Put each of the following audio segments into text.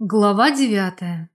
Глава девятая.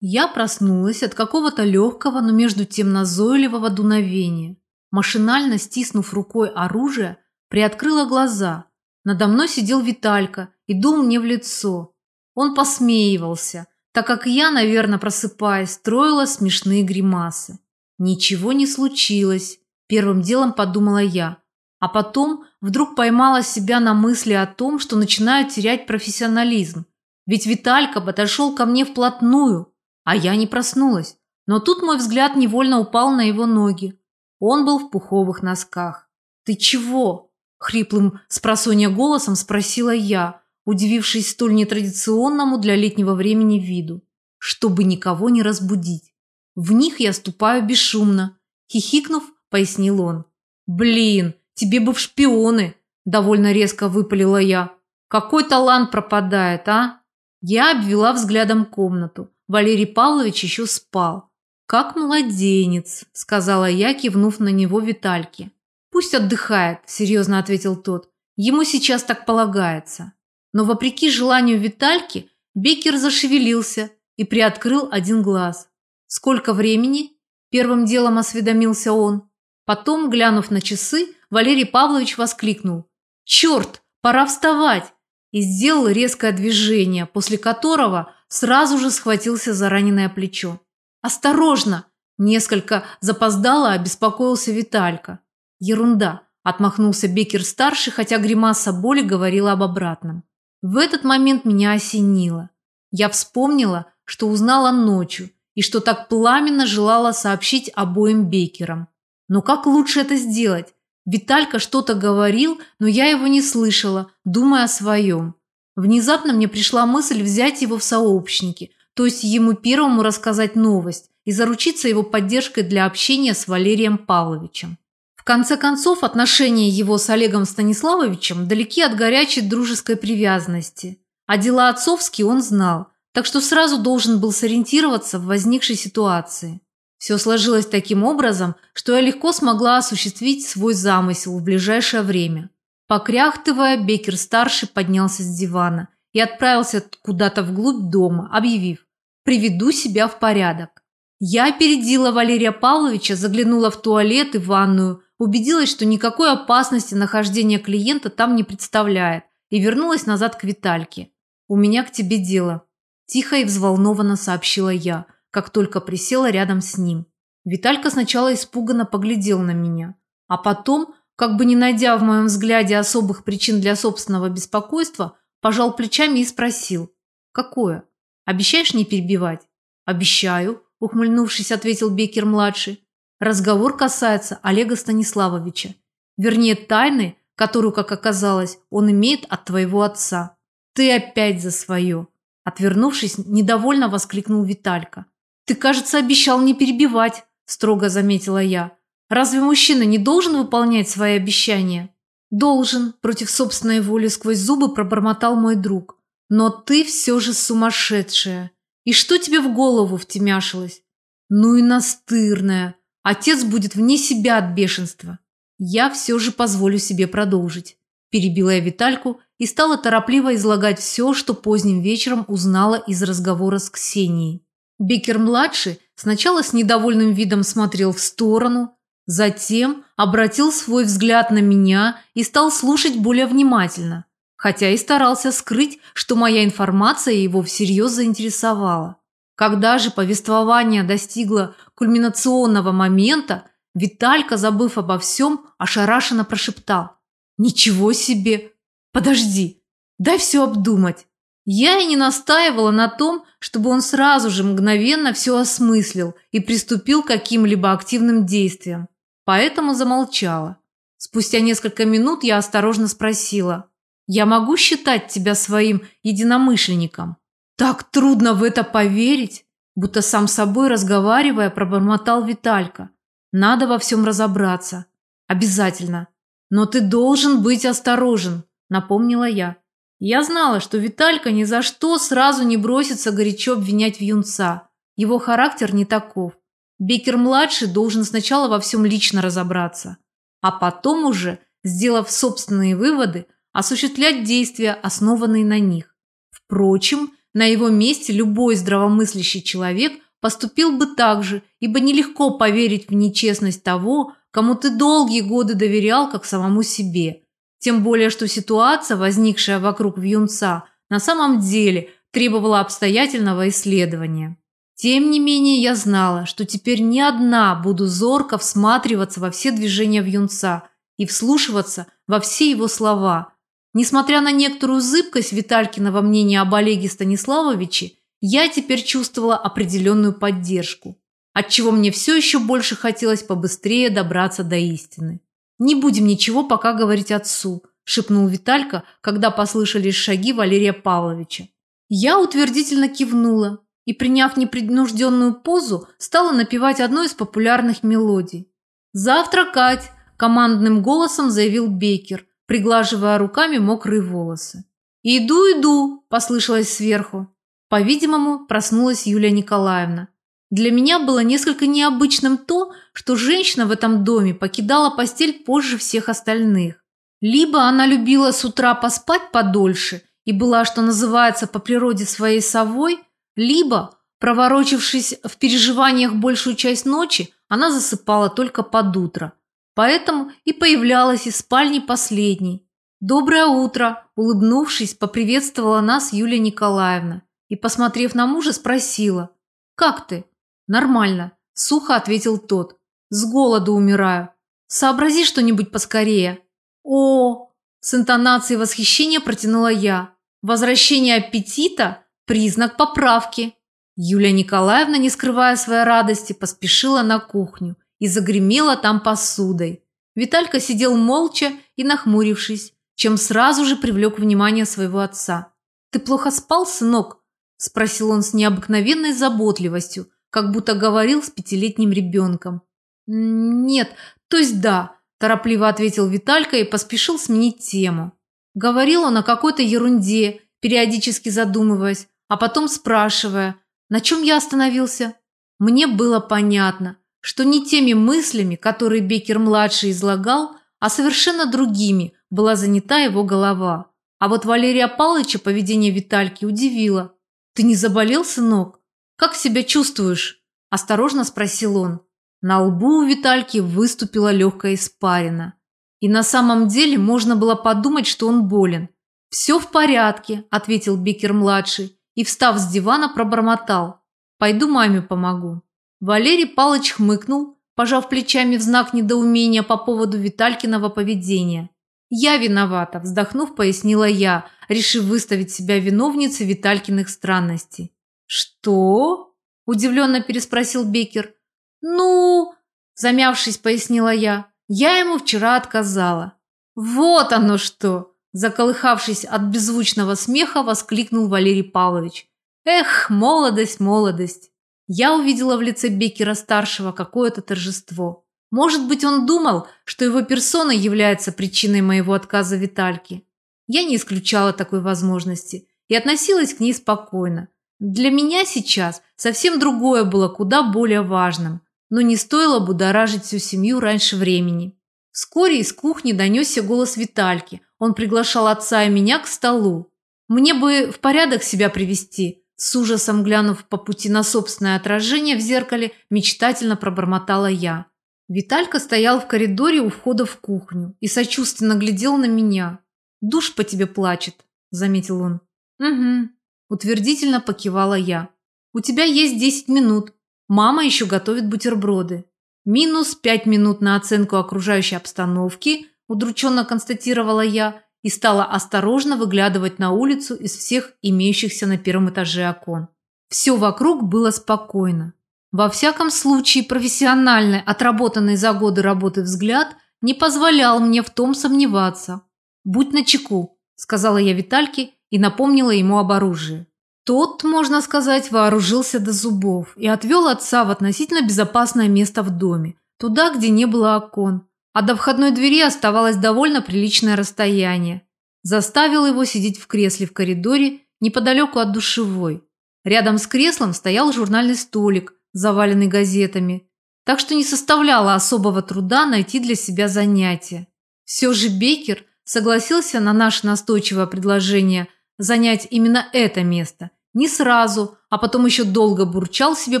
Я проснулась от какого-то легкого, но между тем назойливого дуновения. Машинально стиснув рукой оружие, приоткрыла глаза. Надо мной сидел Виталька и дул мне в лицо. Он посмеивался, так как я, наверное, просыпаясь, строила смешные гримасы. Ничего не случилось, первым делом подумала я. А потом вдруг поймала себя на мысли о том, что начинаю терять профессионализм ведь Виталька подошел ко мне вплотную, а я не проснулась. Но тут мой взгляд невольно упал на его ноги. Он был в пуховых носках. «Ты чего?» – хриплым спросонья голосом спросила я, удивившись столь нетрадиционному для летнего времени виду. Чтобы никого не разбудить. В них я ступаю бесшумно. Хихикнув, пояснил он. «Блин, тебе бы в шпионы!» – довольно резко выпалила я. «Какой талант пропадает, а?» Я обвела взглядом комнату. Валерий Павлович еще спал. «Как младенец», – сказала я, кивнув на него Витальке. «Пусть отдыхает», – серьезно ответил тот. «Ему сейчас так полагается». Но вопреки желанию Витальки, Беккер зашевелился и приоткрыл один глаз. «Сколько времени?» – первым делом осведомился он. Потом, глянув на часы, Валерий Павлович воскликнул. «Черт, пора вставать! И сделал резкое движение, после которого сразу же схватился за раненое плечо. «Осторожно!» – несколько запоздало обеспокоился Виталька. «Ерунда!» – отмахнулся Бекер-старший, хотя гримаса боли говорила об обратном. В этот момент меня осенило. Я вспомнила, что узнала ночью и что так пламенно желала сообщить обоим Бекерам. Но как лучше это сделать? Виталька что-то говорил, но я его не слышала, думая о своем. Внезапно мне пришла мысль взять его в сообщники, то есть ему первому рассказать новость и заручиться его поддержкой для общения с Валерием Павловичем. В конце концов, отношения его с Олегом Станиславовичем далеки от горячей дружеской привязанности. А дела отцовские он знал, так что сразу должен был сориентироваться в возникшей ситуации. Все сложилось таким образом, что я легко смогла осуществить свой замысел в ближайшее время. Покряхтывая, Бекер-старший поднялся с дивана и отправился куда-то вглубь дома, объявив «Приведу себя в порядок». Я опередила Валерия Павловича, заглянула в туалет и ванную, убедилась, что никакой опасности нахождения клиента там не представляет, и вернулась назад к Витальке. «У меня к тебе дело», – тихо и взволнованно сообщила я – как только присела рядом с ним. Виталька сначала испуганно поглядел на меня, а потом, как бы не найдя в моем взгляде особых причин для собственного беспокойства, пожал плечами и спросил. «Какое? Обещаешь не перебивать?» «Обещаю», – ухмыльнувшись, ответил Бекер-младший. «Разговор касается Олега Станиславовича. Вернее, тайны, которую, как оказалось, он имеет от твоего отца. Ты опять за свое!» Отвернувшись, недовольно воскликнул Виталька. «Ты, кажется, обещал не перебивать», – строго заметила я. «Разве мужчина не должен выполнять свои обещания?» «Должен», – против собственной воли сквозь зубы пробормотал мой друг. «Но ты все же сумасшедшая. И что тебе в голову втемяшилось?» «Ну и настырная. Отец будет вне себя от бешенства». «Я все же позволю себе продолжить», – перебила я Витальку и стала торопливо излагать все, что поздним вечером узнала из разговора с Ксенией. Бекер-младший сначала с недовольным видом смотрел в сторону, затем обратил свой взгляд на меня и стал слушать более внимательно, хотя и старался скрыть, что моя информация его всерьез заинтересовала. Когда же повествование достигло кульминационного момента, Виталька, забыв обо всем, ошарашенно прошептал. «Ничего себе! Подожди, дай все обдумать!» Я и не настаивала на том, чтобы он сразу же мгновенно все осмыслил и приступил к каким-либо активным действиям. Поэтому замолчала. Спустя несколько минут я осторожно спросила. «Я могу считать тебя своим единомышленником?» «Так трудно в это поверить!» Будто сам собой разговаривая, пробормотал Виталька. «Надо во всем разобраться. Обязательно. Но ты должен быть осторожен», напомнила я. Я знала, что Виталька ни за что сразу не бросится горячо обвинять в юнца. Его характер не таков. Бекер-младший должен сначала во всем лично разобраться, а потом уже, сделав собственные выводы, осуществлять действия, основанные на них. Впрочем, на его месте любой здравомыслящий человек поступил бы так же, ибо нелегко поверить в нечестность того, кому ты долгие годы доверял как самому себе. Тем более, что ситуация, возникшая вокруг Вьюнца, на самом деле требовала обстоятельного исследования. Тем не менее, я знала, что теперь не одна буду зорко всматриваться во все движения Вьюнца и вслушиваться во все его слова. Несмотря на некоторую зыбкость Виталькина во мнении об Олеге Станиславовиче, я теперь чувствовала определенную поддержку, отчего мне все еще больше хотелось побыстрее добраться до истины. «Не будем ничего пока говорить отцу», – шепнул Виталька, когда послышались шаги Валерия Павловича. Я утвердительно кивнула, и, приняв непринужденную позу, стала напевать одну из популярных мелодий. «Завтракать!» – командным голосом заявил Бекер, приглаживая руками мокрые волосы. «Иду, иду!» – послышалось сверху. По-видимому, проснулась Юлия Николаевна. Для меня было несколько необычным то, что женщина в этом доме покидала постель позже всех остальных. Либо она любила с утра поспать подольше и была, что называется, по природе своей совой – либо, проворочившись в переживаниях большую часть ночи, она засыпала только под утро. Поэтому и появлялась из спальни последней. «Доброе утро!» – улыбнувшись, поприветствовала нас Юлия Николаевна и, посмотрев на мужа, спросила. «Как ты?» «Нормально», – сухо ответил тот. «С голоду умираю. Сообрази что-нибудь поскорее». «О!» – с интонацией восхищения протянула я. «Возвращение аппетита Признак поправки. Юлия Николаевна, не скрывая своей радости, поспешила на кухню и загремела там посудой. Виталька сидел молча и нахмурившись, чем сразу же привлек внимание своего отца. «Ты плохо спал, сынок?» – спросил он с необыкновенной заботливостью, как будто говорил с пятилетним ребенком. «Нет, то есть да», – торопливо ответил Виталька и поспешил сменить тему. Говорил он о какой-то ерунде, периодически задумываясь, а потом спрашивая, на чем я остановился. Мне было понятно, что не теми мыслями, которые Бекер-младший излагал, а совершенно другими была занята его голова. А вот Валерия Павловича поведение Витальки удивило. «Ты не заболел, сынок? Как себя чувствуешь?» – осторожно спросил он. На лбу у Витальки выступила легкая испарина. И на самом деле можно было подумать, что он болен. «Все в порядке», – ответил Бекер-младший и, встав с дивана, пробормотал. «Пойду маме помогу». Валерий Палыч хмыкнул, пожав плечами в знак недоумения по поводу Виталькиного поведения. «Я виновата», – вздохнув, пояснила я, решив выставить себя виновницей Виталькиных странностей. «Что?» – удивленно переспросил Бекер. «Ну...» – замявшись, пояснила я. «Я ему вчера отказала». «Вот оно что!» Заколыхавшись от беззвучного смеха, воскликнул Валерий Павлович. «Эх, молодость, молодость!» Я увидела в лице Беккера-старшего какое-то торжество. Может быть, он думал, что его персона является причиной моего отказа Витальке. Я не исключала такой возможности и относилась к ней спокойно. Для меня сейчас совсем другое было куда более важным, но не стоило будоражить всю семью раньше времени. Вскоре из кухни донесся голос Витальки – он приглашал отца и меня к столу. Мне бы в порядок себя привести. С ужасом глянув по пути на собственное отражение в зеркале, мечтательно пробормотала я. Виталька стоял в коридоре у входа в кухню и сочувственно глядел на меня. «Душ по тебе плачет», – заметил он. «Угу», – утвердительно покивала я. «У тебя есть десять минут. Мама еще готовит бутерброды. Минус пять минут на оценку окружающей обстановки – удрученно констатировала я и стала осторожно выглядывать на улицу из всех имеющихся на первом этаже окон. Все вокруг было спокойно. Во всяком случае, профессиональный, отработанный за годы работы взгляд не позволял мне в том сомневаться. «Будь начеку», – сказала я Витальке и напомнила ему об оружии. Тот, можно сказать, вооружился до зубов и отвел отца в относительно безопасное место в доме, туда, где не было окон, а до входной двери оставалось довольно приличное расстояние. Заставил его сидеть в кресле в коридоре неподалеку от душевой. Рядом с креслом стоял журнальный столик, заваленный газетами, так что не составляло особого труда найти для себя занятие. Все же Бекер согласился на наше настойчивое предложение занять именно это место Не сразу, а потом еще долго бурчал себе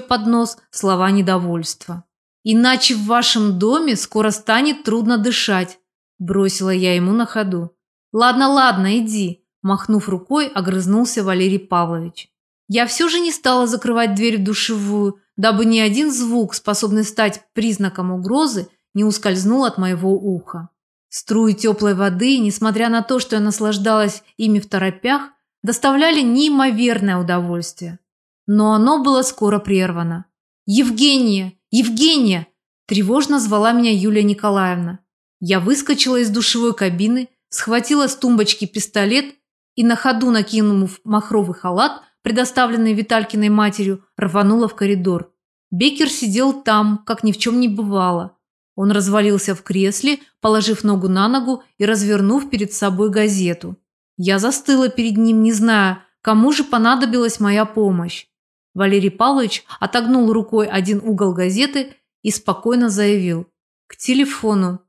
под нос слова недовольства. «Иначе в вашем доме скоро станет трудно дышать», – бросила я ему на ходу. «Ладно, ладно, иди», – махнув рукой, огрызнулся Валерий Павлович. Я все же не стала закрывать дверь в душевую, дабы ни один звук, способный стать признаком угрозы, не ускользнул от моего уха. Струи теплой воды, несмотря на то, что я наслаждалась ими в торопях, доставляли неимоверное удовольствие. Но оно было скоро прервано. «Евгения! Евгения!» – тревожно звала меня Юлия Николаевна. Я выскочила из душевой кабины, схватила с тумбочки пистолет и на ходу, накинув махровый халат, предоставленный Виталькиной матерью, рванула в коридор. Бекер сидел там, как ни в чем не бывало. Он развалился в кресле, положив ногу на ногу и развернув перед собой газету. Я застыла перед ним, не зная, кому же понадобилась моя помощь. Валерий Павлович отогнул рукой один угол газеты и спокойно заявил. «К телефону».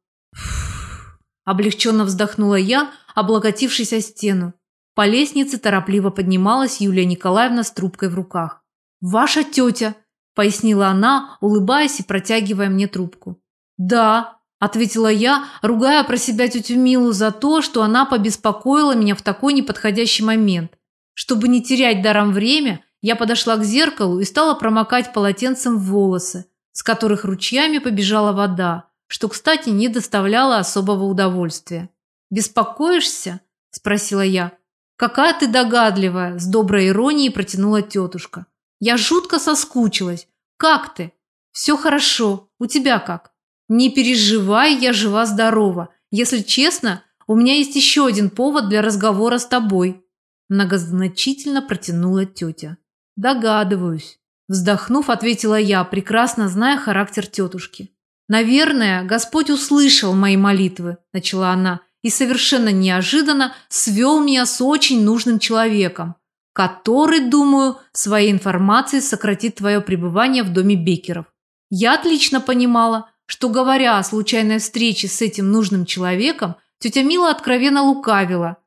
Облегченно вздохнула я, облокотившись о стену. По лестнице торопливо поднималась Юлия Николаевна с трубкой в руках. «Ваша тетя», – пояснила она, улыбаясь и протягивая мне трубку. «Да», – ответила я, ругая про себя тетю Милу за то, что она побеспокоила меня в такой неподходящий момент. Чтобы не терять даром время, я подошла к зеркалу и стала промокать полотенцем волосы, с которых ручьями побежала вода, что, кстати, не доставляло особого удовольствия. «Беспокоишься?» – спросила я. «Какая ты догадливая!» – с доброй иронией протянула тетушка. «Я жутко соскучилась. Как ты?» «Все хорошо. У тебя как?» «Не переживай, я жива-здорова. Если честно, у меня есть еще один повод для разговора с тобой», – многозначительно протянула тетя. «Догадываюсь». Вздохнув, ответила я, прекрасно зная характер тетушки. «Наверное, Господь услышал мои молитвы», – начала она, – и совершенно неожиданно свел меня с очень нужным человеком, который, думаю, своей информацией сократит твое пребывание в доме Бекеров. Я отлично понимала, что, говоря о случайной встрече с этим нужным человеком, тетя Мила откровенно лукавила.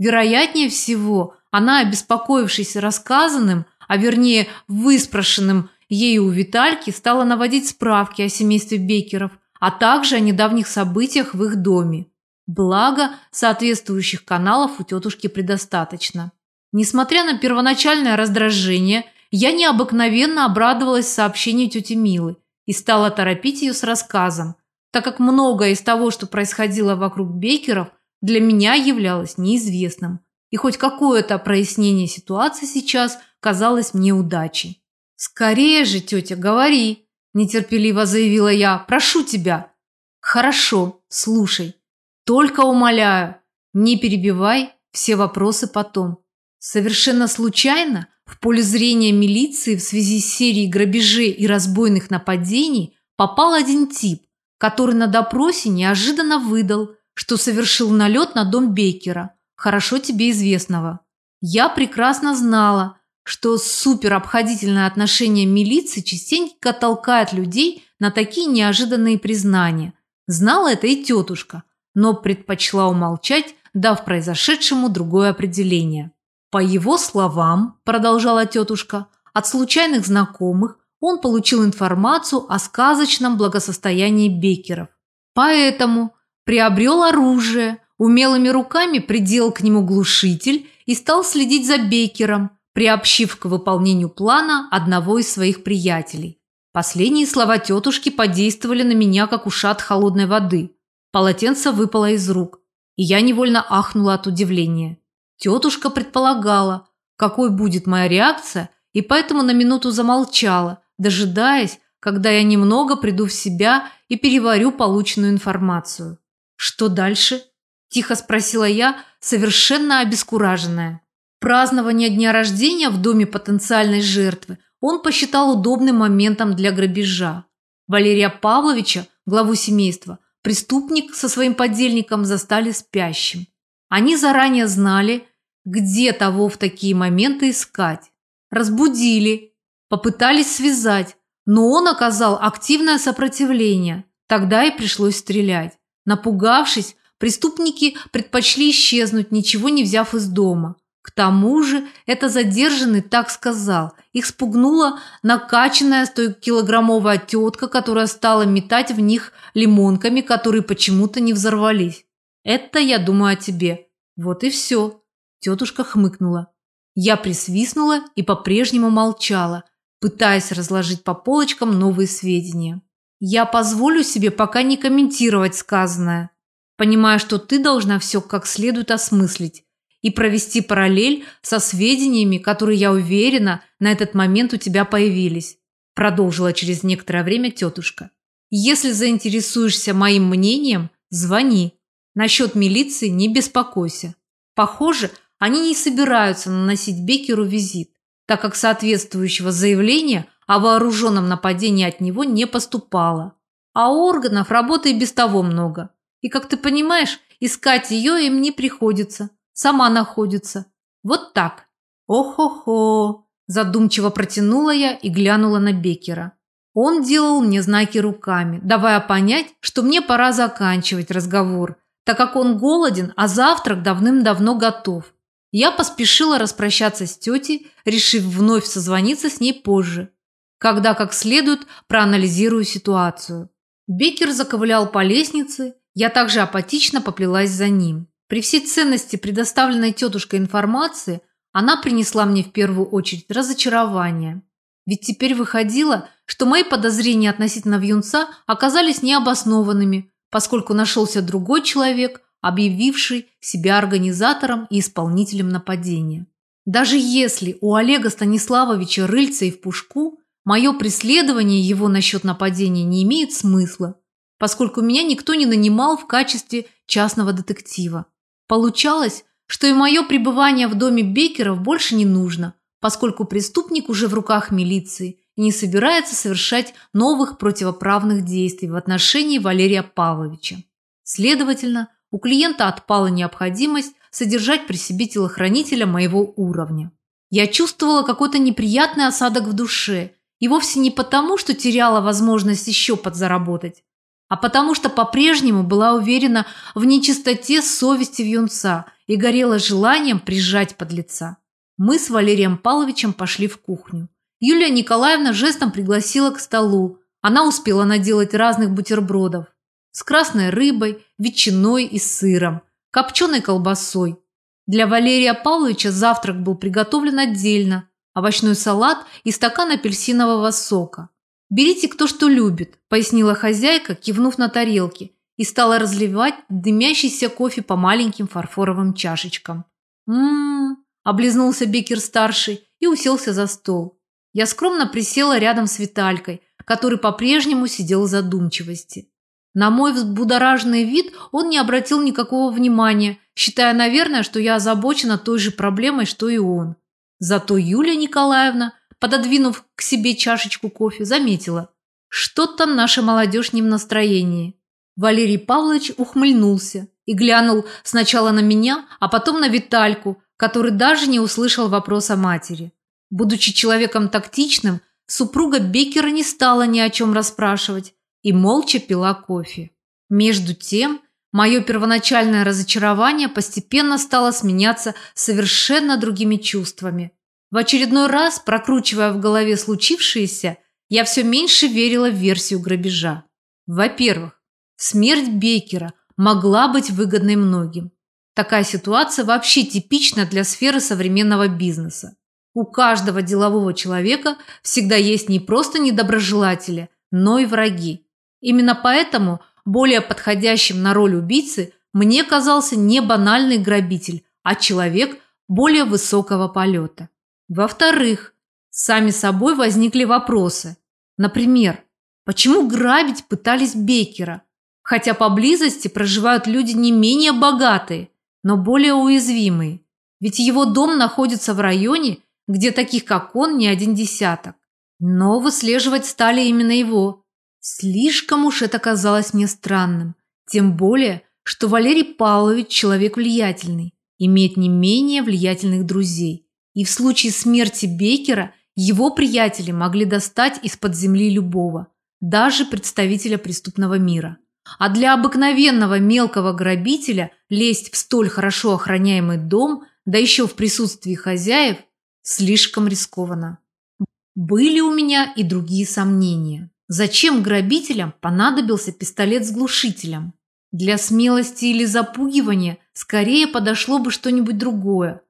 Вероятнее всего, она, обеспокоившись рассказанным, а вернее выспрошенным ею у Витальки, стала наводить справки о семействе Бекеров, а также о недавних событиях в их доме. Благо, соответствующих каналов у тетушки предостаточно. Несмотря на первоначальное раздражение, я необыкновенно обрадовалась сообщению тети Милы и стала торопить ее с рассказом, так как многое из того, что происходило вокруг Бейкеров, для меня являлось неизвестным, и хоть какое-то прояснение ситуации сейчас казалось мне удачей. «Скорее же, тетя, говори!» – нетерпеливо заявила я. «Прошу тебя!» «Хорошо, слушай. Только умоляю, не перебивай, все вопросы потом. Совершенно случайно в поле зрения милиции в связи с серией грабежей и разбойных нападений попал один тип, который на допросе неожиданно выдал, что совершил налет на дом Бейкера, хорошо тебе известного. Я прекрасно знала, что суперобходительное отношение милиции частенько толкает людей на такие неожиданные признания. Знала это и тетушка – но предпочла умолчать, дав произошедшему другое определение. По его словам, продолжала тетушка, от случайных знакомых он получил информацию о сказочном благосостоянии Бекеров. Поэтому приобрел оружие, умелыми руками приделал к нему глушитель и стал следить за Бекером, приобщив к выполнению плана одного из своих приятелей. Последние слова тетушки подействовали на меня, как ушат холодной воды. Полотенце выпало из рук, и я невольно ахнула от удивления. Тетушка предполагала, какой будет моя реакция, и поэтому на минуту замолчала, дожидаясь, когда я немного приду в себя и переварю полученную информацию. «Что дальше?» – тихо спросила я, совершенно обескураженная. Празднование дня рождения в доме потенциальной жертвы он посчитал удобным моментом для грабежа. Валерия Павловича, главу семейства, преступник со своим подельником застали спящим. Они заранее знали, где того в такие моменты искать. Разбудили, попытались связать, но он оказал активное сопротивление. Тогда и пришлось стрелять. Напугавшись, преступники предпочли исчезнуть, ничего не взяв из дома. К тому же это задержанный так сказал. Их спугнула накачанная стокилограммовая тетка, которая стала метать в них лимонками, которые почему-то не взорвались. Это я думаю о тебе. Вот и все. Тетушка хмыкнула. Я присвистнула и по-прежнему молчала, пытаясь разложить по полочкам новые сведения. Я позволю себе пока не комментировать сказанное, понимая, что ты должна все как следует осмыслить и провести параллель со сведениями, которые, я уверена, на этот момент у тебя появились», продолжила через некоторое время тетушка. «Если заинтересуешься моим мнением, звони. Насчет милиции не беспокойся. Похоже, они не собираются наносить Бекеру визит, так как соответствующего заявления о вооруженном нападении от него не поступало. А органов работы и без того много. И, как ты понимаешь, искать ее им не приходится сама находится. Вот так. Ох-хо-хо, задумчиво протянула я и глянула на Бекера. Он делал мне знаки руками, давая понять, что мне пора заканчивать разговор, так как он голоден, а завтрак давным-давно готов. Я поспешила распрощаться с тетей, решив вновь созвониться с ней позже, когда как следует проанализирую ситуацию. Бекер заковылял по лестнице, я также апатично поплелась за ним. При всей ценности предоставленной тетушкой информации она принесла мне в первую очередь разочарование. Ведь теперь выходило, что мои подозрения относительно вьюнца оказались необоснованными, поскольку нашелся другой человек, объявивший себя организатором и исполнителем нападения. Даже если у Олега Станиславовича рыльца и в пушку, мое преследование его насчет нападения не имеет смысла, поскольку меня никто не нанимал в качестве частного детектива. Получалось, что и мое пребывание в доме Бекеров больше не нужно, поскольку преступник уже в руках милиции и не собирается совершать новых противоправных действий в отношении Валерия Павловича. Следовательно, у клиента отпала необходимость содержать при себе телохранителя моего уровня. Я чувствовала какой-то неприятный осадок в душе, и вовсе не потому, что теряла возможность еще подзаработать, а потому что по-прежнему была уверена в нечистоте совести вьюнца и горела желанием прижать под лица. Мы с Валерием Павловичем пошли в кухню. Юлия Николаевна жестом пригласила к столу. Она успела наделать разных бутербродов с красной рыбой, ветчиной и сыром, копченой колбасой. Для Валерия Павловича завтрак был приготовлен отдельно, овощной салат и стакан апельсинового сока. «Берите кто что любит», – пояснила хозяйка, кивнув на тарелки, и стала разливать дымящийся кофе по маленьким фарфоровым чашечкам. «М-м-м», облизнулся Бекер-старший и уселся за стол. Я скромно присела рядом с Виталькой, который по-прежнему сидел в задумчивости. На мой взбудораженный вид он не обратил никакого внимания, считая, наверное, что я озабочена той же проблемой, что и он. Зато Юлия Николаевна – пододвинув к себе чашечку кофе, заметила. Что-то наша молодежь не в настроении. Валерий Павлович ухмыльнулся и глянул сначала на меня, а потом на Витальку, который даже не услышал вопроса матери. Будучи человеком тактичным, супруга Беккера не стала ни о чем расспрашивать и молча пила кофе. Между тем, мое первоначальное разочарование постепенно стало сменяться совершенно другими чувствами. В очередной раз, прокручивая в голове случившееся, я все меньше верила в версию грабежа. Во-первых, смерть Бейкера могла быть выгодной многим. Такая ситуация вообще типична для сферы современного бизнеса. У каждого делового человека всегда есть не просто недоброжелатели, но и враги. Именно поэтому более подходящим на роль убийцы мне казался не банальный грабитель, а человек более высокого полета. Во-вторых, сами собой возникли вопросы. Например, почему грабить пытались Бекера, хотя поблизости проживают люди не менее богатые, но более уязвимые? Ведь его дом находится в районе, где таких, как он, не один десяток. Но выслеживать стали именно его. Слишком уж это казалось мне странным. Тем более, что Валерий Павлович человек влиятельный, имеет не менее влиятельных друзей. И в случае смерти Бекера его приятели могли достать из-под земли любого, даже представителя преступного мира. А для обыкновенного мелкого грабителя лезть в столь хорошо охраняемый дом да еще в присутствии хозяев, слишком рискованно. Были у меня и другие сомнения. Зачем грабителям понадобился пистолет с глушителем? Для смелости или запугивания скорее подошло бы что-нибудь другое.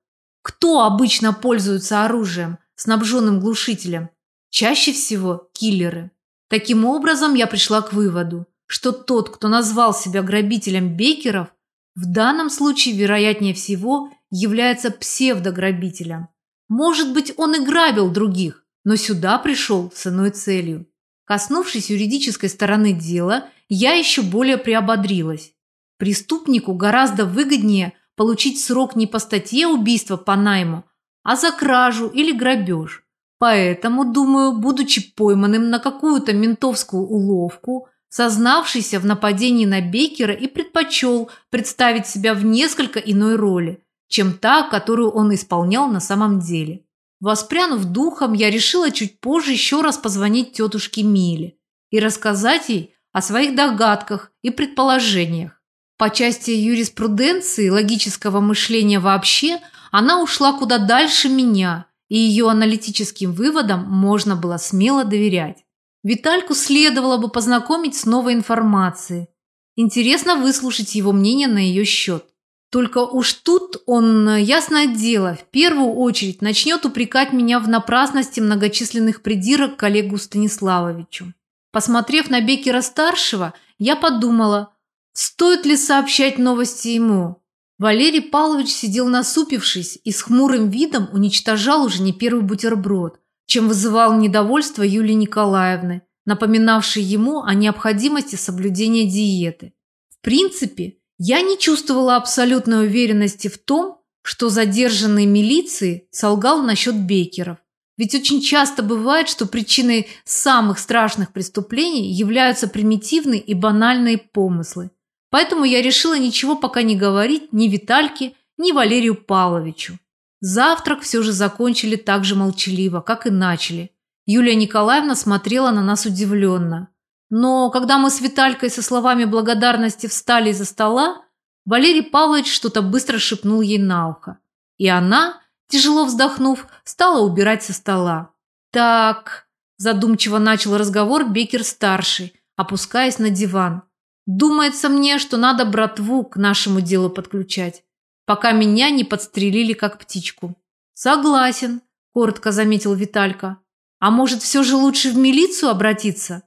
Кто обычно пользуется оружием, снабженным глушителем? Чаще всего киллеры. Таким образом, я пришла к выводу, что тот, кто назвал себя грабителем Бейкеров, в данном случае, вероятнее всего, является псевдограбителем. Может быть, он и грабил других, но сюда пришел с иной целью. Коснувшись юридической стороны дела, я еще более приободрилась. Преступнику гораздо выгоднее получить срок не по статье убийства по найму, а за кражу или грабеж. Поэтому, думаю, будучи пойманным на какую-то ментовскую уловку, сознавшийся в нападении на Бейкера и предпочел представить себя в несколько иной роли, чем та, которую он исполнял на самом деле. Воспрянув духом, я решила чуть позже еще раз позвонить тетушке Миле и рассказать ей о своих догадках и предположениях. По части юриспруденции, логического мышления вообще, она ушла куда дальше меня, и ее аналитическим выводам можно было смело доверять. Витальку следовало бы познакомить с новой информацией. Интересно выслушать его мнение на ее счет. Только уж тут он, ясное дело, в первую очередь начнет упрекать меня в напрасности многочисленных придирок коллегу Станиславовичу. Посмотрев на Бекера-старшего, я подумала, стоит ли сообщать новости ему. Валерий Павлович сидел насупившись и с хмурым видом уничтожал уже не первый бутерброд, чем вызывал недовольство Юлии Николаевны, напоминавшей ему о необходимости соблюдения диеты. В принципе, я не чувствовала абсолютной уверенности в том, что задержанный милиции солгал насчет Бейкеров. Ведь очень часто бывает, что причиной самых страшных преступлений являются примитивные и банальные помыслы. Поэтому я решила ничего пока не говорить ни Витальке, ни Валерию Павловичу. Завтрак все же закончили так же молчаливо, как и начали. Юлия Николаевна смотрела на нас удивленно. Но когда мы с Виталькой со словами благодарности встали из-за стола, Валерий Павлович что-то быстро шепнул ей на ухо. И она, тяжело вздохнув, стала убирать со стола. «Так», – задумчиво начал разговор Бекер-старший, опускаясь на диван. «Думается мне, что надо братву к нашему делу подключать, пока меня не подстрелили как птичку». «Согласен», – коротко заметил Виталька. «А может, все же лучше в милицию обратиться?»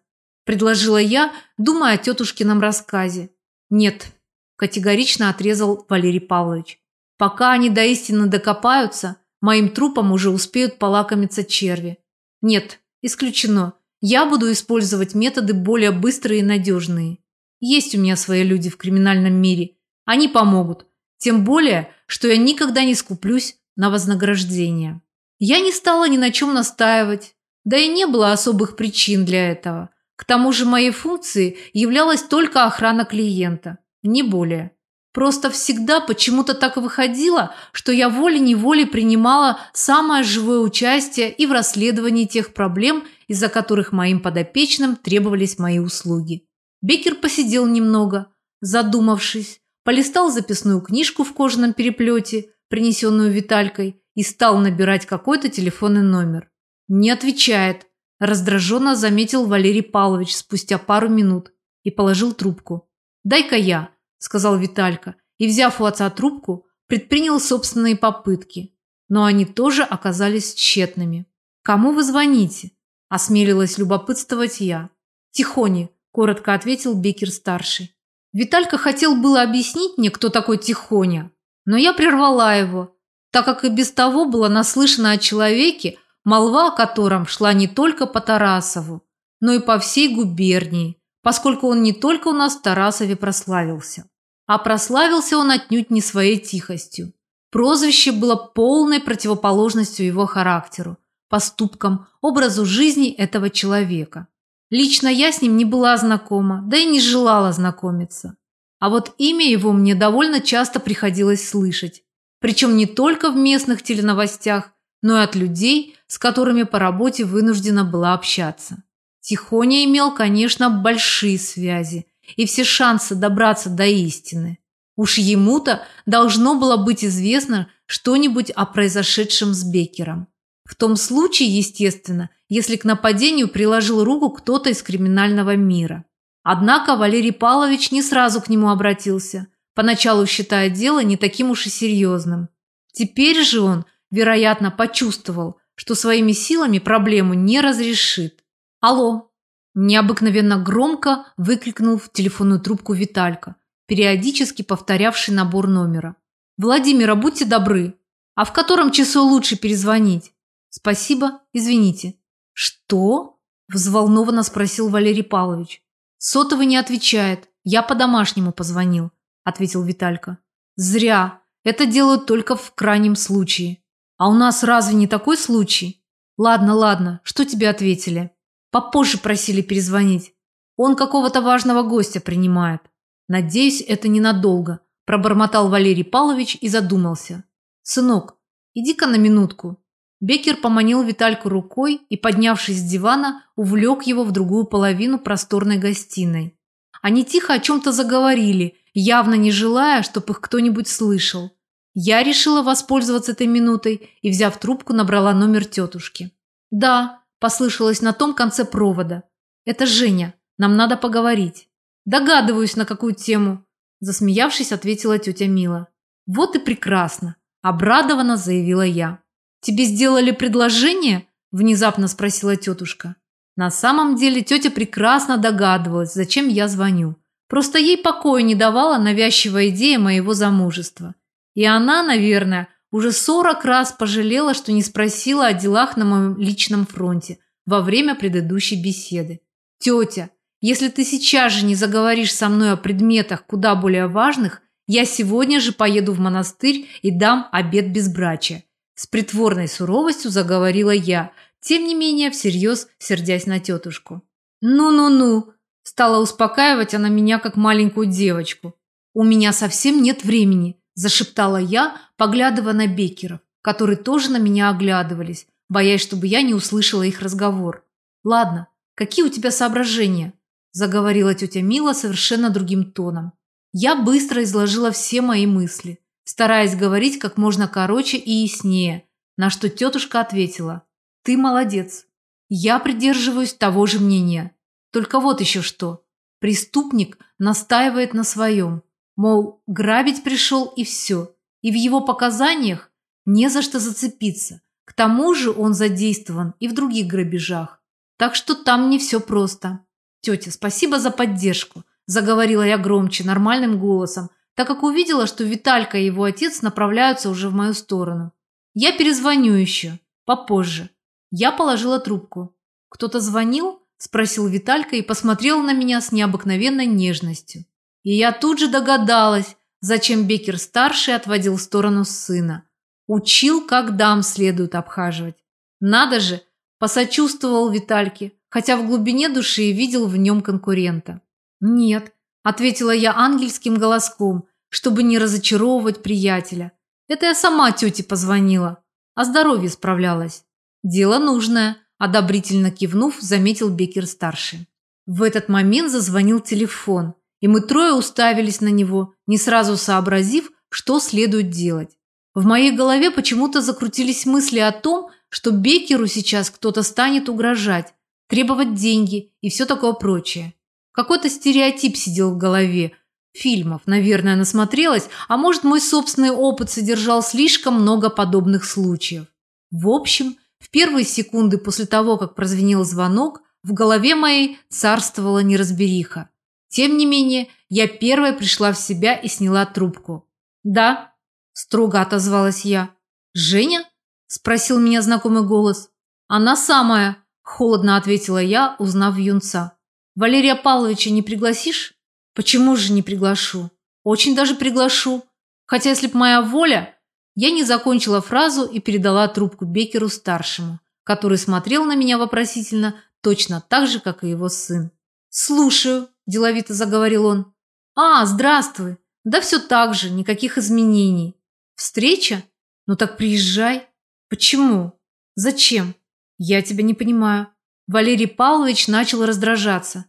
предложила я, думая о тетушкином рассказе. «Нет», – категорично отрезал Валерий Павлович. «Пока они до истины докопаются, моим трупом уже успеют полакомиться черви. Нет, исключено. Я буду использовать методы более быстрые и надежные. Есть у меня свои люди в криминальном мире. Они помогут. Тем более, что я никогда не скуплюсь на вознаграждение. Я не стала ни на чем настаивать, да и не было особых причин для этого. К тому же моей функцией являлась только охрана клиента, не более. Просто всегда почему-то так выходило, что я волей-неволей принимала самое живое участие и в расследовании тех проблем, из-за которых моим подопечным требовались мои услуги. Бекер посидел немного, задумавшись, полистал записную книжку в кожаном переплете, принесенную Виталькой, и стал набирать какой-то телефонный номер. Не отвечает, Раздраженно заметил Валерий Павлович спустя пару минут и положил трубку. «Дай-ка я», – сказал Виталька, и, взяв у отца трубку, предпринял собственные попытки. Но они тоже оказались тщетными. «Кому вы звоните?» – осмелилась любопытствовать я. «Тихони», – коротко ответил Бекер-старший. Виталька хотел было объяснить мне, кто такой Тихоня, но я прервала его, так как и без того было наслышано о человеке, молва о котором шла не только по Тарасову, но и по всей губернии, поскольку он не только у нас в Тарасове прославился. А прославился он отнюдь не своей тихостью. Прозвище было полной противоположностью его характеру, поступкам, образу жизни этого человека. Лично я с ним не была знакома, да и не желала знакомиться. А вот имя его мне довольно часто приходилось слышать. Причем не только в местных теленовостях, но и от людей, с которыми по работе вынуждена была общаться. Тихоня имел, конечно, большие связи и все шансы добраться до истины. Уж ему-то должно было быть известно, что-нибудь о произошедшем с Беккером. В том случае, естественно, если к нападению приложил руку кто-то из криминального мира. Однако Валерий Павлович не сразу к нему обратился, поначалу считая дело не таким уж и серьезным. Теперь же он, вероятно, почувствовал, что своими силами проблему не разрешит. «Алло!» – необыкновенно громко выкрикнул в телефонную трубку Виталька, периодически повторявший набор номера. «Владимира, будьте добры. А в котором часу лучше перезвонить?» «Спасибо, извините». «Что?» – взволнованно спросил Валерий Павлович. «Сотовый не отвечает. Я по-домашнему позвонил», – ответил Виталька. «Зря. Это делают только в крайнем случае. А у нас разве не такой случай? Ладно, ладно, что тебе ответили? Попозже просили перезвонить. Он какого-то важного гостя принимает. Надеюсь, это ненадолго», – пробормотал Валерий Павлович и задумался. «Сынок, иди-ка на минутку. Беккер поманил Витальку рукой и, поднявшись с дивана, увлек его в другую половину просторной гостиной. Они тихо о чем-то заговорили, явно не желая, чтобы их кто-нибудь слышал. Я решила воспользоваться этой минутой и, взяв трубку, набрала номер тетушки. «Да», – послышалось на том конце провода. «Это Женя. Нам надо поговорить». «Догадываюсь, на какую тему», – засмеявшись, ответила тетя Мила. «Вот и прекрасно», – обрадованно заявила я. «Тебе сделали предложение?» – внезапно спросила тетушка. На самом деле тетя прекрасно догадывалась, зачем я звоню. Просто ей покоя не давала навязчивая идея моего замужества. И она, наверное, уже сорок раз пожалела, что не спросила о делах на моем личном фронте во время предыдущей беседы. «Тетя, если ты сейчас же не заговоришь со мной о предметах куда более важных, я сегодня же поеду в монастырь и дам обет безбрачия. С притворной суровостью заговорила я, тем не менее всерьез сердясь на тетушку. «Ну-ну-ну», – стала успокаивать она меня, как маленькую девочку. «У меня совсем нет времени», – зашептала я, поглядывая на Бекеров, которые тоже на меня оглядывались, боясь, чтобы я не услышала их разговор. «Ладно, какие у тебя соображения?» – заговорила тетя Мила совершенно другим тоном. Я быстро изложила все мои мысли стараясь говорить как можно короче и яснее, на что тетушка ответила «Ты молодец. Я придерживаюсь того же мнения. Только вот еще что. Преступник настаивает на своем. Мол, грабить пришел и все. И в его показаниях не за что зацепиться. К тому же он задействован и в других грабежах. Так что там не все просто. Тетя, спасибо за поддержку, заговорила я громче, нормальным голосом, так как увидела, что Виталька и его отец направляются уже в мою сторону. Я перезвоню еще, попозже. Я положила трубку. «Кто-то звонил?» – спросил Виталька и посмотрел на меня с необыкновенной нежностью. И я тут же догадалась, зачем Бекер-старший отводил в сторону сына. Учил, как дам следует обхаживать. Надо же, посочувствовал Витальке, хотя в глубине души видел в нем конкурента. «Нет», – ответила я ангельским голоском, чтобы не разочаровывать приятеля. Это я сама тете позвонила. О здоровье справлялась. Дело нужное, одобрительно кивнув, заметил Бекер-старший. В этот момент зазвонил телефон, и мы трое уставились на него, не сразу сообразив, что следует делать. В моей голове почему-то закрутились мысли о том, что Бекеру сейчас кто-то станет угрожать, требовать деньги и все такое прочее. Какой-то стереотип сидел в голове, Фильмов, наверное, насмотрелась, а может, мой собственный опыт содержал слишком много подобных случаев. В общем, в первые секунды после того, как прозвенел звонок, в голове моей царствовала неразбериха. Тем не менее, я первая пришла в себя и сняла трубку. «Да», – строго отозвалась я. «Женя?» – спросил меня знакомый голос. «Она самая», – холодно ответила я, узнав юнца. «Валерия Павловича не пригласишь?» Почему же не приглашу? Очень даже приглашу. Хотя, если б моя воля... Я не закончила фразу и передала трубку Бекеру-старшему, который смотрел на меня вопросительно точно так же, как и его сын. «Слушаю», – деловито заговорил он. «А, здравствуй. Да все так же, никаких изменений. Встреча? Ну так приезжай. Почему? Зачем? Я тебя не понимаю». Валерий Павлович начал раздражаться.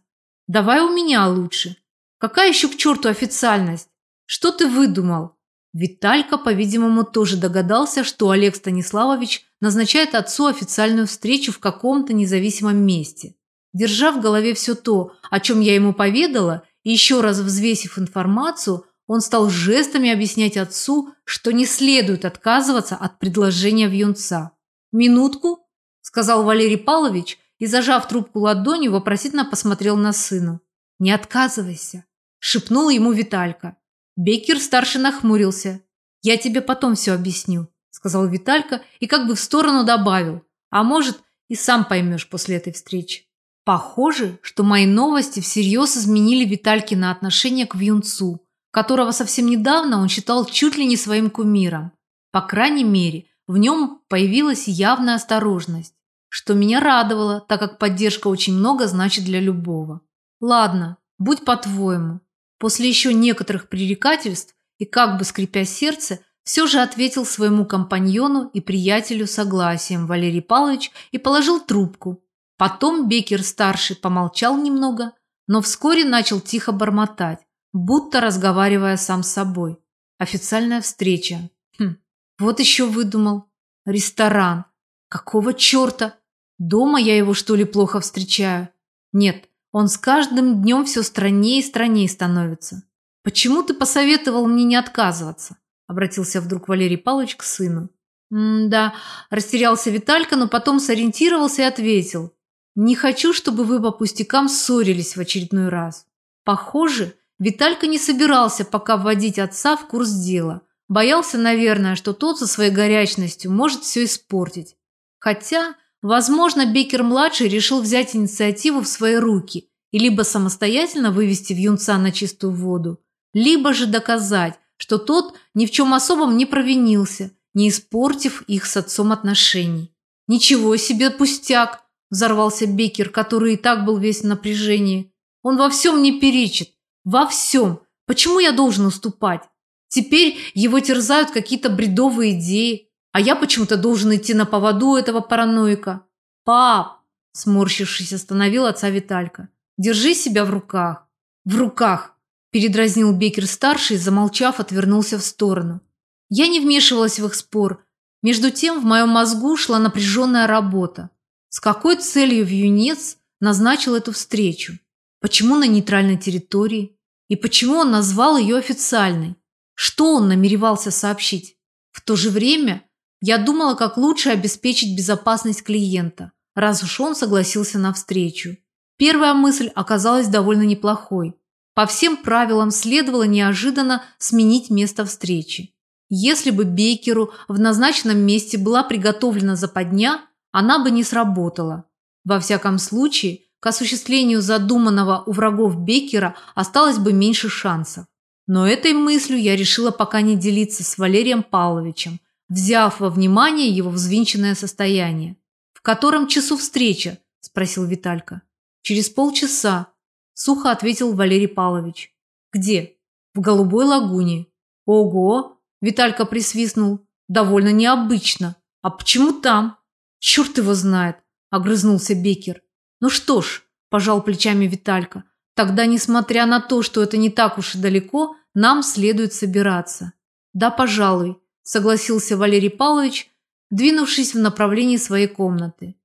«Давай у меня лучше. Какая еще к черту официальность? Что ты выдумал? Виталька, по-видимому, тоже догадался, что Олег Станиславович назначает отцу официальную встречу в каком-то независимом месте. Держа в голове все то, о чем я ему поведала, и еще раз взвесив информацию, он стал жестами объяснять отцу, что не следует отказываться от предложения вьюнца. «Минутку», – сказал Валерий Павлович и, зажав трубку ладонью, вопросительно посмотрел на сына. «Не отказывайся», – шепнул ему Виталька. Беккер-старший нахмурился. «Я тебе потом все объясню», – сказал Виталька и как бы в сторону добавил. «А может, и сам поймешь после этой встречи». Похоже, что мои новости всерьез изменили Витальки на отношение к Вьюнцу, которого совсем недавно он считал чуть ли не своим кумиром. По крайней мере, в нем появилась явная осторожность, что меня радовало, так как поддержка очень много значит для любого. Ладно, будь по-твоему. После еще некоторых пререкательств и как бы скрипя сердце, все же ответил своему компаньону и приятелю согласием Валерий Павлович и положил трубку, Потом Бекер-старший помолчал немного, но вскоре начал тихо бормотать, будто разговаривая сам с собой. Официальная встреча. Хм, вот еще выдумал. Ресторан. Какого черта? Дома я его, что ли, плохо встречаю? Нет, он с каждым днем все страннее и страннее становится. Почему ты посоветовал мне не отказываться? Обратился вдруг Валерий Павлович к сыну. «М-да», растерялся Виталька, но потом сориентировался и ответил. Не хочу, чтобы вы по пустякам ссорились в очередной раз. Похоже, Виталька не собирался пока вводить отца в курс дела. Боялся, наверное, что тот со своей горячностью может все испортить. Хотя, возможно, Бекер-младший решил взять инициативу в свои руки и либо самостоятельно вывести в юнца на чистую воду, либо же доказать, что тот ни в чем особом не провинился, не испортив их с отцом отношений. Ничего себе пустяк! Взорвался Бекер, который и так был весь в напряжении. Он во всем не перечит. Во всем. Почему я должен уступать? Теперь его терзают какие-то бредовые идеи, а я почему-то должен идти на поводу этого параноика. Пап, сморщившись, остановил отца Виталька. Держи себя в руках. В руках, передразнил Бекер-старший, замолчав, отвернулся в сторону. Я не вмешивалась в их спор. Между тем в моем мозгу шла напряженная работа. С какой целью Вьюнец назначил эту встречу? Почему на нейтральной территории? И почему он назвал ее официальной? Что он намеревался сообщить? В то же время я думала, как лучше обеспечить безопасность клиента, раз уж он согласился на встречу. Первая мысль оказалась довольно неплохой. По всем правилам следовало неожиданно сменить место встречи. Если бы Бейкеру в назначенном месте была приготовлена западня, она бы не сработала. Во всяком случае, к осуществлению задуманного у врагов Беккера осталось бы меньше шансов. Но этой мыслью я решила пока не делиться с Валерием Павловичем, взяв во внимание его взвинченное состояние. «В котором часу встреча?» – спросил Виталька. «Через полчаса», – сухо ответил Валерий Павлович. «Где?» «В Голубой лагуне». «Ого!» – Виталька присвистнул. «Довольно необычно. А почему там?» «Черт его знает!» – огрызнулся Бекер. «Ну что ж», – пожал плечами Виталька, «тогда, несмотря на то, что это не так уж и далеко, нам следует собираться». «Да, пожалуй», – согласился Валерий Павлович, двинувшись в направлении своей комнаты.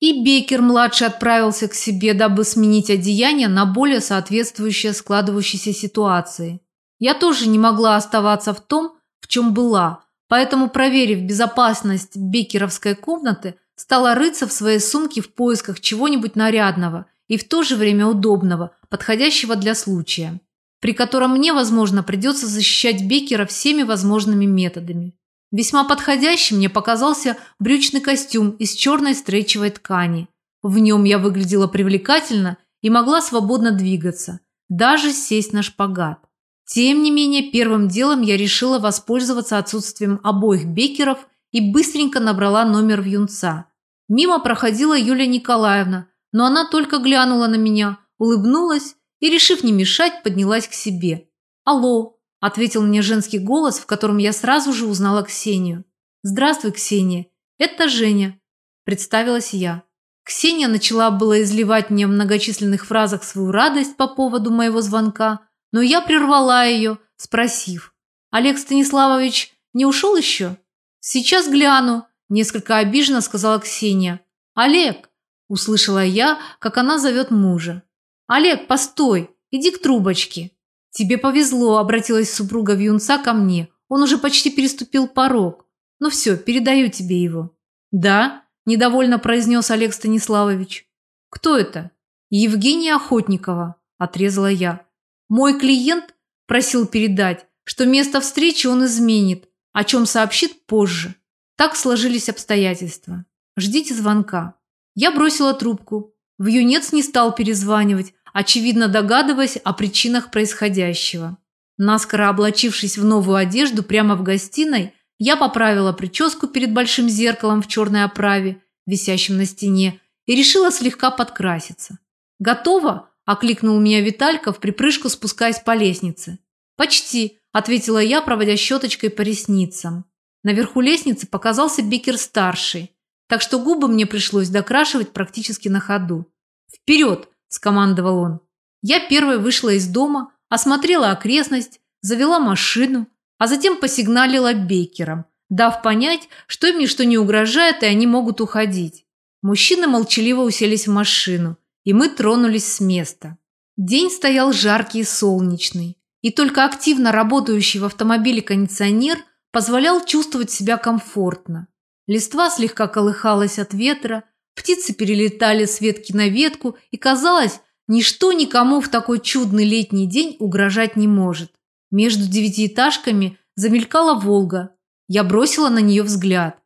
И, Бекер-младший отправился к себе, дабы сменить одеяние на более соответствующее складывающейся ситуации. Я тоже не могла оставаться в том, в чем была – Поэтому, проверив безопасность бекеровской комнаты, стала рыться в своей сумке в поисках чего-нибудь нарядного и в то же время удобного, подходящего для случая, при котором мне, возможно, придется защищать Бекера всеми возможными методами. Весьма подходящим мне показался брючный костюм из черной стрейчевой ткани. В нем я выглядела привлекательно и могла свободно двигаться, даже сесть на шпагат. Тем не менее, первым делом я решила воспользоваться отсутствием обоих бекеров и быстренько набрала номер вьюнца. Мимо проходила Юлия Николаевна, но она только глянула на меня, улыбнулась и, решив не мешать, поднялась к себе. «Алло», – ответил мне женский голос, в котором я сразу же узнала Ксению. «Здравствуй, Ксения. Это Женя», – представилась я. Ксения начала было изливать мне в многочисленных фразах свою радость по поводу моего звонка – но я прервала ее, спросив, Олег Станиславович не ушел еще?» «Сейчас гляну», – несколько обиженно сказала Ксения. «Олег!» – услышала я, как она зовет мужа. «Олег, постой! Иди к трубочке!» «Тебе повезло», – обратилась супруга Вьюнца ко мне. «Он уже почти переступил порог. Ну все, передаю тебе его». «Да?» – недовольно произнес Олег Станиславович. «Кто это?» «Евгения Охотникова», – отрезала я. «Мой клиент просил передать, что место встречи он изменит, о чем сообщит позже. Так сложились обстоятельства. Ждите звонка». Я бросила трубку. Вьюнец не стал перезванивать, очевидно догадываясь о причинах происходящего. Наскоро облачившись в новую одежду прямо в гостиной, я поправила прическу перед большим зеркалом в черной оправе, висящем на стене, и решила слегка подкраситься. «Готово?» – окликнул меня Виталька в припрыжку, спускаясь по лестнице. «Почти», – ответила я, проводя щеточкой по ресницам. Наверху лестницы показался Бикер-старший, так что губы мне пришлось докрашивать практически на ходу. «Вперед!» – скомандовал он. Я первой вышла из дома, осмотрела окрестность, завела машину, а затем посигналила Бейкером, дав понять, что им ничто не угрожает и они могут уходить. Мужчины молчаливо уселись в машину, и мы тронулись с места. День стоял жаркий и солнечный, и только активно работающий в автомобиле кондиционер позволял чувствовать себя комфортно. Листва слегка колыхалась от ветра, птицы перелетали с ветки на ветку, и казалось, ничто никому в такой чудный летний день угрожать не может. Между девятиэтажками замелькала Волга. Я бросила на нее взгляд.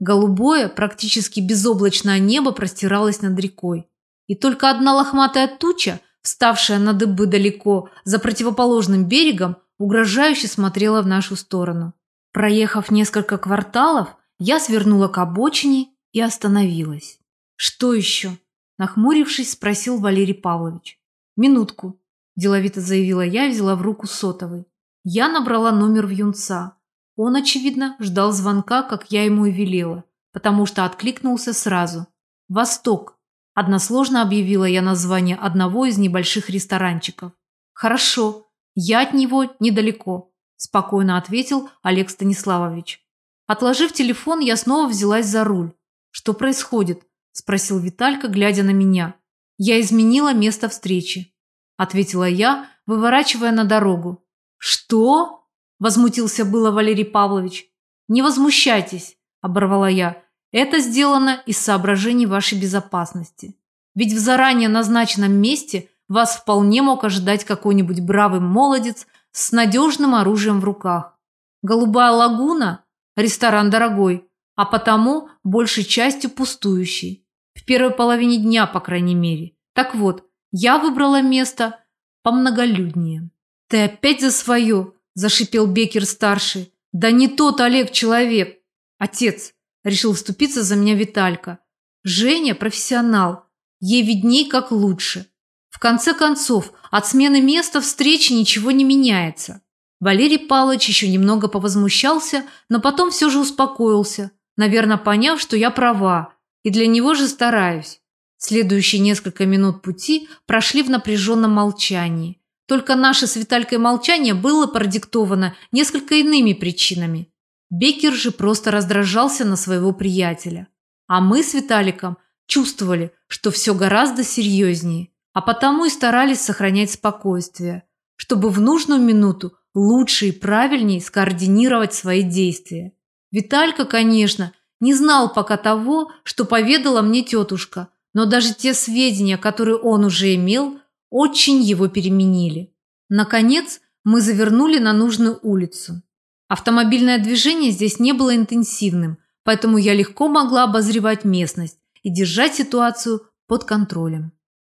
Голубое, практически безоблачное небо простиралось над рекой. И только одна лохматая туча, вставшая на дыбы далеко, за противоположным берегом, угрожающе смотрела в нашу сторону. Проехав несколько кварталов, я свернула к обочине и остановилась. «Что еще?» – нахмурившись, спросил Валерий Павлович. «Минутку», – деловито заявила я взяла в руку сотовый. Я набрала номер в юнца. Он, очевидно, ждал звонка, как я ему и велела, потому что откликнулся сразу. «Восток», – односложно объявила я название одного из небольших ресторанчиков. «Хорошо, я от него недалеко», – спокойно ответил Олег Станиславович. Отложив телефон, я снова взялась за руль. «Что происходит?» – спросил Виталька, глядя на меня. «Я изменила место встречи», – ответила я, выворачивая на дорогу. «Что?» Возмутился было Валерий Павлович. «Не возмущайтесь», – оборвала я. «Это сделано из соображений вашей безопасности. Ведь в заранее назначенном месте вас вполне мог ожидать какой-нибудь бравый молодец с надежным оружием в руках. Голубая лагуна – ресторан дорогой, а потому большей частью пустующий. В первой половине дня, по крайней мере. Так вот, я выбрала место помноголюднее. «Ты опять за свое!» – зашипел Бекер-старший. «Да не тот Олег человек!» «Отец!» – решил вступиться за меня Виталька. «Женя – профессионал. Ей видней, как лучше. В конце концов, от смены места встречи ничего не меняется». Валерий Павлович еще немного повозмущался, но потом все же успокоился, наверное, поняв, что я права, и для него же стараюсь. Следующие несколько минут пути прошли в напряженном молчании. Только наше с Виталькой молчание было продиктовано несколько иными причинами. Беккер же просто раздражался на своего приятеля. А мы с Виталиком чувствовали, что все гораздо серьезнее, а потому и старались сохранять спокойствие, чтобы в нужную минуту лучше и правильнее скоординировать свои действия. Виталька, конечно, не знал пока того, что поведала мне тетушка, но даже те сведения, которые он уже имел, очень его переменили. Наконец, мы завернули на нужную улицу. Автомобильное движение здесь не было интенсивным, поэтому я легко могла обозревать местность и держать ситуацию под контролем.